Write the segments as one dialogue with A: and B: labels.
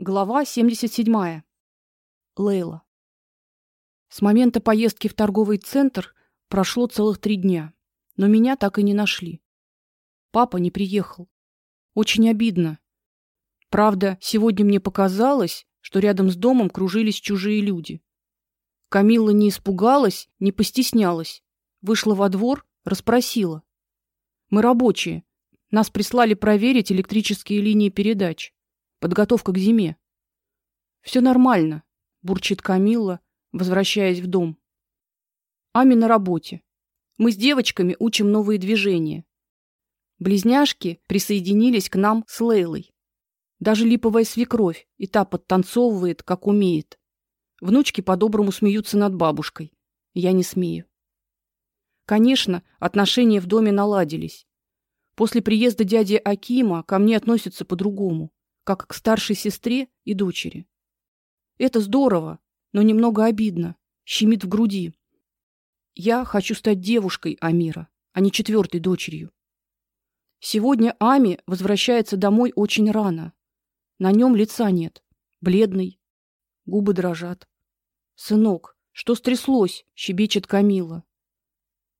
A: Глава 77. Лейла. С момента поездки в торговый центр прошло целых три дня, но меня так и не нашли. Папа не приехал. Очень обидно. Правда, сегодня мне показалось, что рядом с домом кружились чужие люди. Камилла не испугалась, не постеснялась. Вышла во двор, расспросила. Мы рабочие. Нас прислали проверить электрические линии передач. Подготовка к зиме. Все нормально, бурчит Камилла, возвращаясь в дом. Ами на работе. Мы с девочками учим новые движения. Близняшки присоединились к нам с Лейлой. Даже липовая свекровь и та подтанцовывает, как умеет. Внучки по-доброму смеются над бабушкой. Я не смею. Конечно, отношения в доме наладились. После приезда дяди Акима ко мне относятся по-другому как к старшей сестре и дочери. Это здорово, но немного обидно, щемит в груди. Я хочу стать девушкой Амира, а не четвертой дочерью. Сегодня Ами возвращается домой очень рано. На нем лица нет, бледный, губы дрожат. Сынок, что стряслось? щебечет Камила.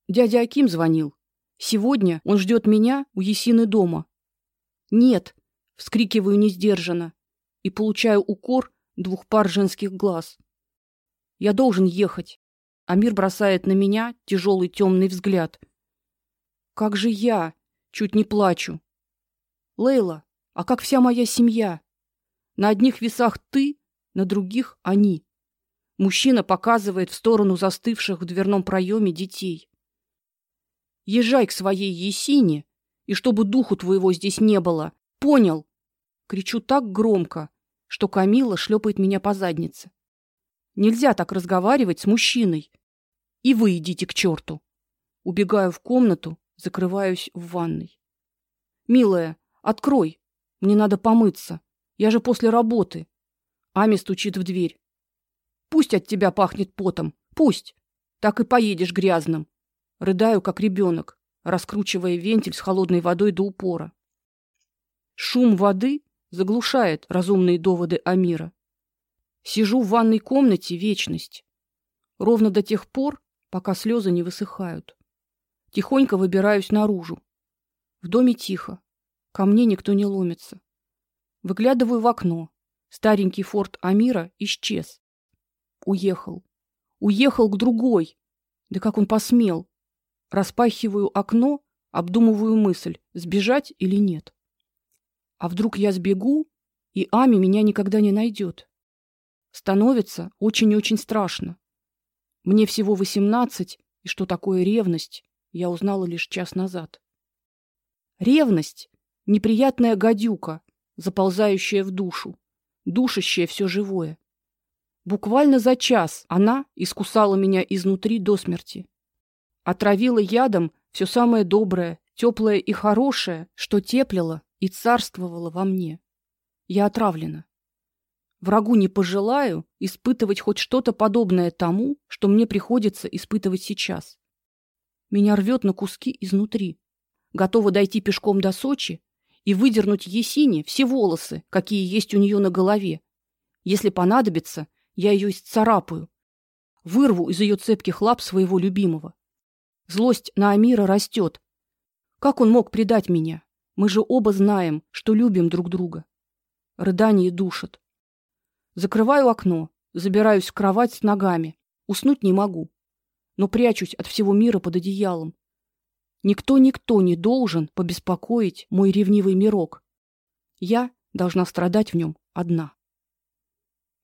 A: Дядя Аким звонил. Сегодня он ждет меня у Есины дома. Нет, вскрикиваю несдержанно и получаю укор двух пар женских глаз. Я должен ехать. Амир бросает на меня тяжелый темный взгляд. Как же я, чуть не плачу. Лейла, а как вся моя семья? На одних весах ты, на других они. Мужчина показывает в сторону застывших в дверном проеме детей. Езжай к своей Есине, и чтобы духу твоего здесь не было. Понял? Кричу так громко, что Камила шлепает меня по заднице. Нельзя так разговаривать с мужчиной. И вы идите к черту. Убегаю в комнату, закрываюсь в ванной. Милая, открой. Мне надо помыться. Я же после работы. Ами стучит в дверь. Пусть от тебя пахнет потом. Пусть. Так и поедешь грязным. Рыдаю как ребенок, раскручивая вентиль с холодной водой до упора. Шум воды заглушает разумные доводы Амира. Сижу в ванной комнате вечность, ровно до тех пор, пока слезы не высыхают. Тихонько выбираюсь наружу. В доме тихо. Ко мне никто не ломится. Выглядываю в окно. Старенький форт Амира исчез. Уехал. Уехал к другой. Да как он посмел? Распахиваю окно, обдумываю мысль: сбежать или нет. А вдруг я сбегу, и Ами меня никогда не найдет? Становится очень-очень страшно. Мне всего восемнадцать, и что такое ревность, я узнала лишь час назад. Ревность неприятная гадюка, заползающая в душу, душащая все живое. Буквально за час она искусала меня изнутри до смерти. Отравила ядом все самое доброе, теплое и хорошее, что теплило и царствовала во мне. Я отравлена. Врагу не пожелаю испытывать хоть что-то подобное тому, что мне приходится испытывать сейчас. Меня рвет на куски изнутри. Готова дойти пешком до Сочи и выдернуть Есине все волосы, какие есть у нее на голове. Если понадобится, я ее исцарапаю, вырву из ее цепких лап своего любимого. Злость на Амира растет. Как он мог предать меня? Мы же оба знаем, что любим друг друга. Рыдание душит. Закрываю окно, забираюсь в кровать с ногами. Уснуть не могу, но прячусь от всего мира под одеялом. Никто никто не должен побеспокоить мой ревнивый мирок. Я должна страдать в нем одна.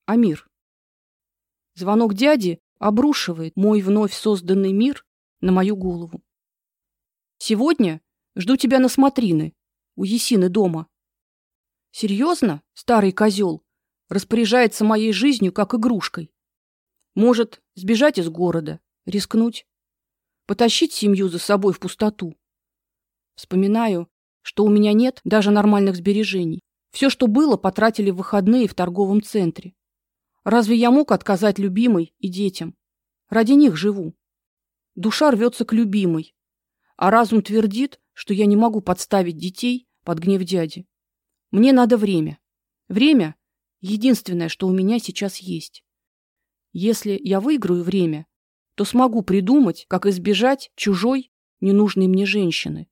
A: Амир. Звонок дяди обрушивает мой вновь созданный мир на мою голову. Сегодня жду тебя на смотрины у Есины дома. Серьезно, старый козел распоряжается моей жизнью как игрушкой. Может, сбежать из города, рискнуть, потащить семью за собой в пустоту. Вспоминаю, что у меня нет даже нормальных сбережений. Все, что было, потратили в выходные в торговом центре. Разве я мог отказать любимой и детям? Ради них живу. Душа рвется к любимой, а разум твердит, что я не могу подставить детей под гнев дяди. Мне надо время. Время единственное, что у меня сейчас есть. Если я выиграю время, то смогу придумать, как избежать чужой, ненужной мне женщины.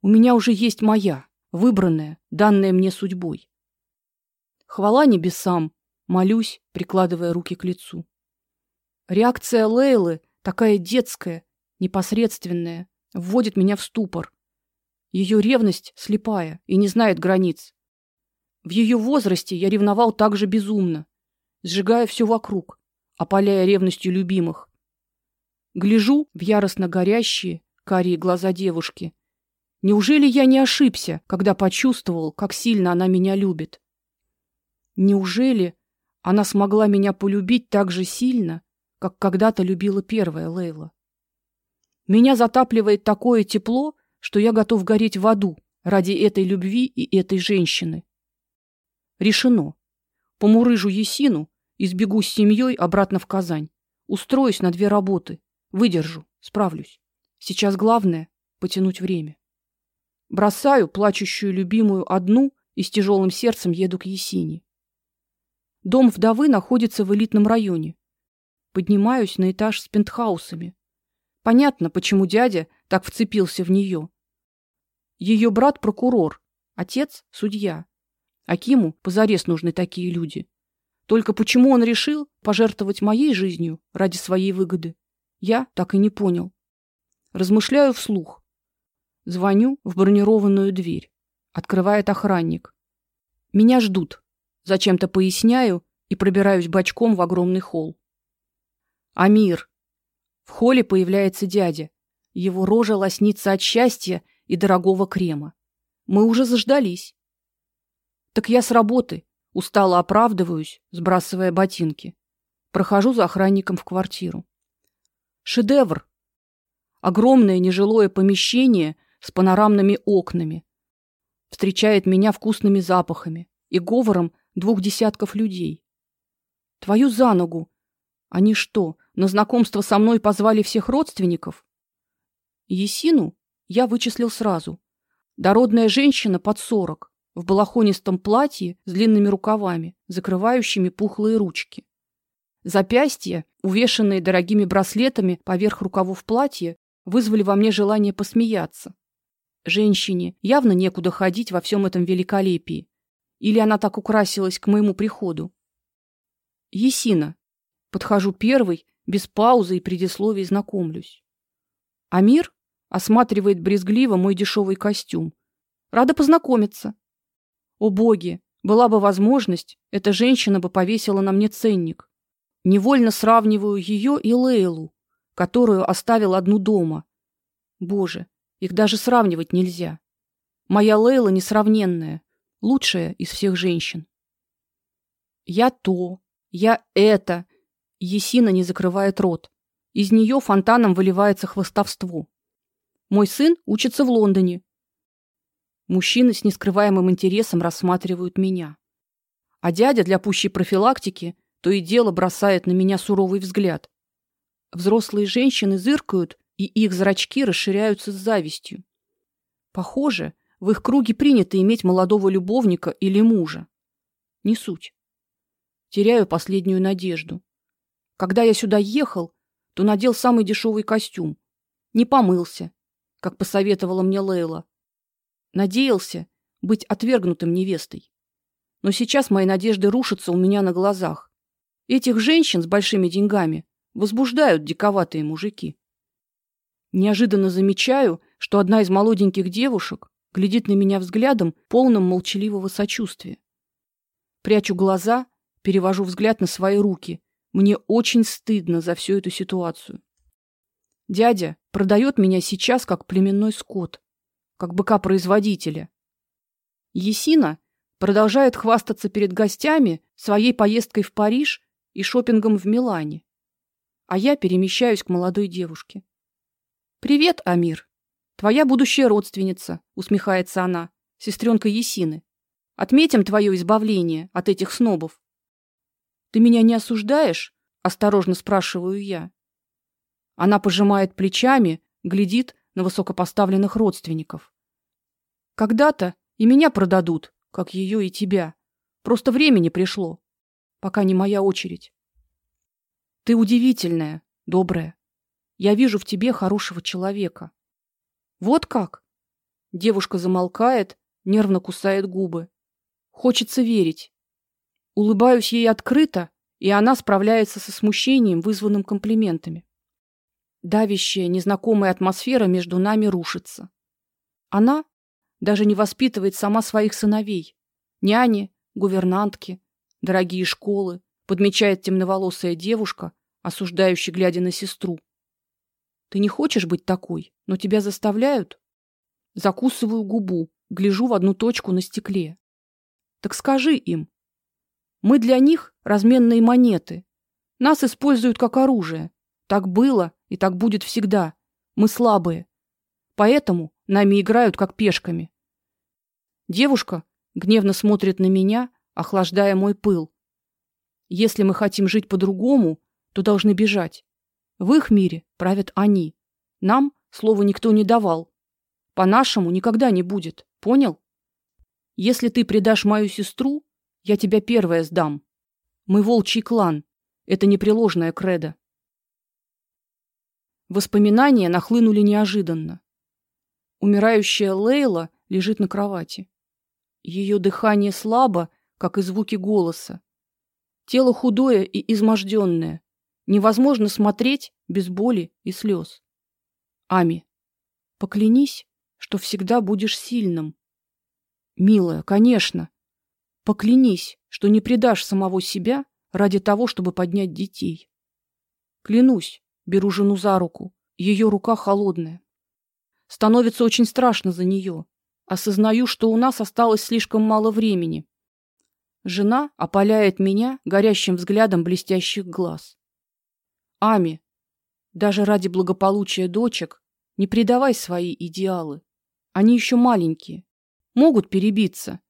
A: У меня уже есть моя, выбранная, данная мне судьбой. Хвала небесам, молюсь, прикладывая руки к лицу. Реакция Лейлы, такая детская, непосредственная, вводит меня в ступор. Ее ревность слепая и не знает границ. В ее возрасте я ревновал так же безумно, сжигая все вокруг, опаляя ревностью любимых. Гляжу в яростно горящие карие глаза девушки. Неужели я не ошибся, когда почувствовал, как сильно она меня любит? Неужели она смогла меня полюбить так же сильно, как когда-то любила первая Лейла? Меня затапливает такое тепло, что я готов гореть в аду ради этой любви и этой женщины. Решено. Помурыжу Есину и сбегу с семьей обратно в Казань. Устроюсь на две работы. Выдержу, справлюсь. Сейчас главное потянуть время. Бросаю плачущую любимую одну и с тяжелым сердцем еду к Есине. Дом вдовы находится в элитном районе. Поднимаюсь на этаж с пентхаусами. Понятно, почему дядя так вцепился в нее. Ее брат прокурор, отец судья. Акиму позарез нужны такие люди. Только почему он решил пожертвовать моей жизнью ради своей выгоды, я так и не понял. Размышляю вслух. Звоню в бронированную дверь. Открывает охранник. Меня ждут. Зачем-то поясняю и пробираюсь бочком в огромный холл. Амир. В холле появляется дядя. Его рожа лоснится от счастья и дорогого крема. Мы уже заждались. Так я с работы, устало оправдываюсь, сбрасывая ботинки. Прохожу за охранником в квартиру. Шедевр. Огромное нежилое помещение с панорамными окнами. Встречает меня вкусными запахами и говором двух десятков людей. Твою за ногу. Они что, на знакомство со мной позвали всех родственников? Есину я вычислил сразу. Дородная женщина под сорок в балахонистом платье с длинными рукавами, закрывающими пухлые ручки. Запястья, увешанные дорогими браслетами поверх рукавов платья, вызвали во мне желание посмеяться. Женщине явно некуда ходить во всем этом великолепии. Или она так украсилась к моему приходу? Есина. Подхожу первый, без паузы и предисловий знакомлюсь. Амир осматривает брезгливо мой дешевый костюм. Рада познакомиться. О боги, была бы возможность, эта женщина бы повесила на мне ценник. Невольно сравниваю ее и Лейлу, которую оставил одну дома. Боже, их даже сравнивать нельзя. Моя Лейла несравненная, лучшая из всех женщин. Я то, я это. Есина не закрывает рот. Из нее фонтаном выливается хвастовство. Мой сын учится в Лондоне, Мужчины с нескрываемым интересом рассматривают меня. А дядя для пущей профилактики то и дело бросает на меня суровый взгляд. Взрослые женщины зыркают, и их зрачки расширяются с завистью. Похоже, в их круге принято иметь молодого любовника или мужа. Не суть. Теряю последнюю надежду. Когда я сюда ехал, то надел самый дешевый костюм. Не помылся, как посоветовала мне Лейла. Надеялся быть отвергнутым невестой. Но сейчас мои надежды рушатся у меня на глазах. Этих женщин с большими деньгами возбуждают диковатые мужики. Неожиданно замечаю, что одна из молоденьких девушек глядит на меня взглядом, полным молчаливого сочувствия. Прячу глаза, перевожу взгляд на свои руки. Мне очень стыдно за всю эту ситуацию. Дядя продает меня сейчас как племенной скот как быка-производителя. Есина продолжает хвастаться перед гостями своей поездкой в Париж и шопингом в Милане. А я перемещаюсь к молодой девушке. Привет, Амир. Твоя будущая родственница, усмехается она, сестренка Есины. Отметим твое избавление от этих снобов. Ты меня не осуждаешь? осторожно спрашиваю я. Она пожимает плечами, глядит на высокопоставленных родственников. Когда-то и меня продадут, как ее и тебя. Просто время не пришло, пока не моя очередь. Ты удивительная, добрая. Я вижу в тебе хорошего человека. Вот как? Девушка замолкает, нервно кусает губы. Хочется верить. Улыбаюсь ей открыто, и она справляется со смущением, вызванным комплиментами. Давящая, незнакомая атмосфера между нами рушится. Она даже не воспитывает сама своих сыновей. Няни, гувернантки, дорогие школы, подмечает темноволосая девушка, осуждающая, глядя на сестру. Ты не хочешь быть такой, но тебя заставляют? Закусываю губу, гляжу в одну точку на стекле. Так скажи им. Мы для них разменные монеты. Нас используют как оружие. Так было и так будет всегда. Мы слабые. Поэтому нами играют как пешками. Девушка гневно смотрит на меня, охлаждая мой пыл. Если мы хотим жить по-другому, то должны бежать. В их мире правят они. Нам слова никто не давал. По-нашему никогда не будет. Понял? Если ты предашь мою сестру, я тебя первая сдам. Мы волчий клан. Это непреложная кредо. Воспоминания нахлынули неожиданно. Умирающая Лейла лежит на кровати. Ее дыхание слабо, как и звуки голоса. Тело худое и изможденное. Невозможно смотреть без боли и слез. Ами, поклянись, что всегда будешь сильным. Милая, конечно. Поклянись, что не предашь самого себя ради того, чтобы поднять детей. Клянусь, беру жену за руку. Ее рука холодная. Становится очень страшно за нее. Осознаю, что у нас осталось слишком мало времени. Жена опаляет меня горящим взглядом блестящих глаз. Ами, даже ради благополучия дочек не предавай свои идеалы. Они еще маленькие, могут перебиться.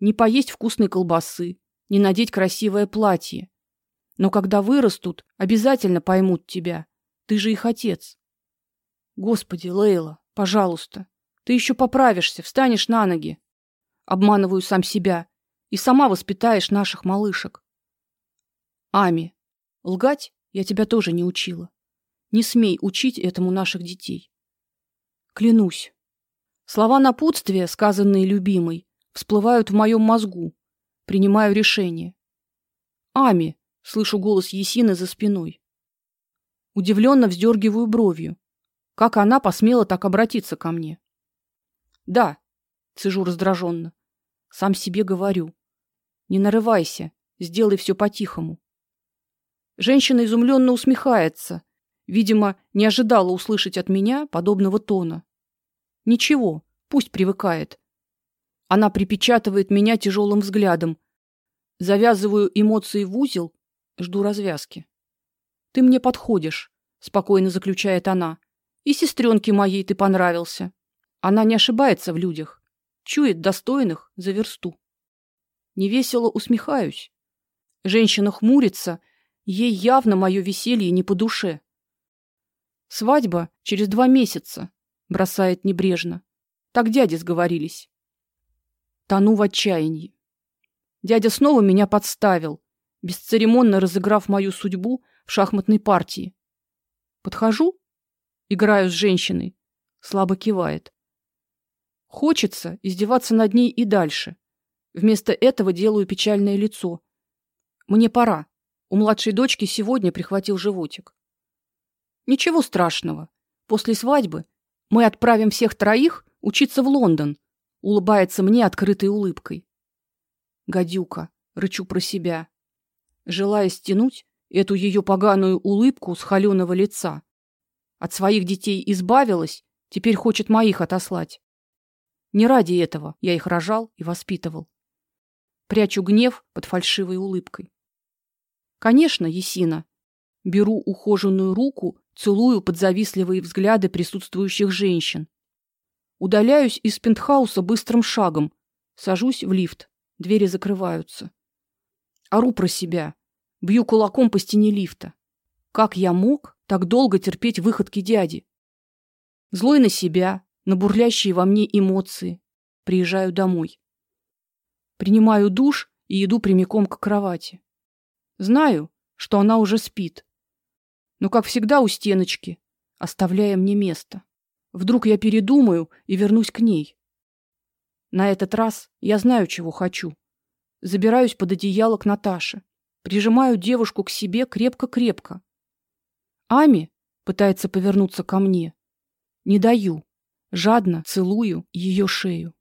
A: Не поесть вкусной колбасы, не надеть красивое платье. Но когда вырастут, обязательно поймут тебя. Ты же их отец. Господи, Лейла, пожалуйста, ты еще поправишься, встанешь на ноги. Обманываю сам себя и сама воспитаешь наших малышек. Ами, лгать я тебя тоже не учила. Не смей учить этому наших детей. Клянусь. Слова напутствия, сказанные любимой, всплывают в моем мозгу. Принимаю решение. Ами, слышу голос Есины за спиной. Удивленно вздергиваю бровью. Как она посмела так обратиться ко мне? Да, цежу раздраженно. Сам себе говорю. Не нарывайся, сделай все по-тихому. Женщина изумленно усмехается, видимо, не ожидала услышать от меня подобного тона. Ничего, пусть привыкает. Она припечатывает меня тяжелым взглядом. Завязываю эмоции в узел, жду развязки. Ты мне подходишь, спокойно заключает она. И сестренке моей ты понравился. Она не ошибается в людях, чует достойных за версту. Невесело усмехаюсь. Женщина хмурится, ей явно мое веселье не по душе. Свадьба через два месяца, бросает небрежно. Так дяди сговорились. Тону в отчаянии. Дядя снова меня подставил, бесцеремонно разыграв мою судьбу в шахматной партии. Подхожу, играю с женщиной, слабо кивает. Хочется издеваться над ней и дальше. Вместо этого делаю печальное лицо. Мне пора. У младшей дочки сегодня прихватил животик. Ничего страшного. После свадьбы мы отправим всех троих учиться в Лондон. Улыбается мне открытой улыбкой. Гадюка, рычу про себя, желая стянуть эту ее поганую улыбку с холеного лица. От своих детей избавилась, теперь хочет моих отослать. Не ради этого я их рожал и воспитывал. Прячу гнев под фальшивой улыбкой. Конечно, Есина. Беру ухоженную руку, целую под завистливые взгляды присутствующих женщин. Удаляюсь из пентхауса быстрым шагом, сажусь в лифт. Двери закрываются. Ору про себя, бью кулаком по стене лифта. Как я мог так долго терпеть выходки дяди? Злой на себя, на бурлящие во мне эмоции. Приезжаю домой. Принимаю душ и иду прямиком к кровати. Знаю, что она уже спит. Но как всегда у стеночки, оставляя мне место. Вдруг я передумаю и вернусь к ней. На этот раз я знаю, чего хочу. Забираюсь под одеяло к Наташе, прижимаю девушку к себе крепко-крепко. Ами пытается повернуться ко мне. Не даю. Жадно целую ее шею.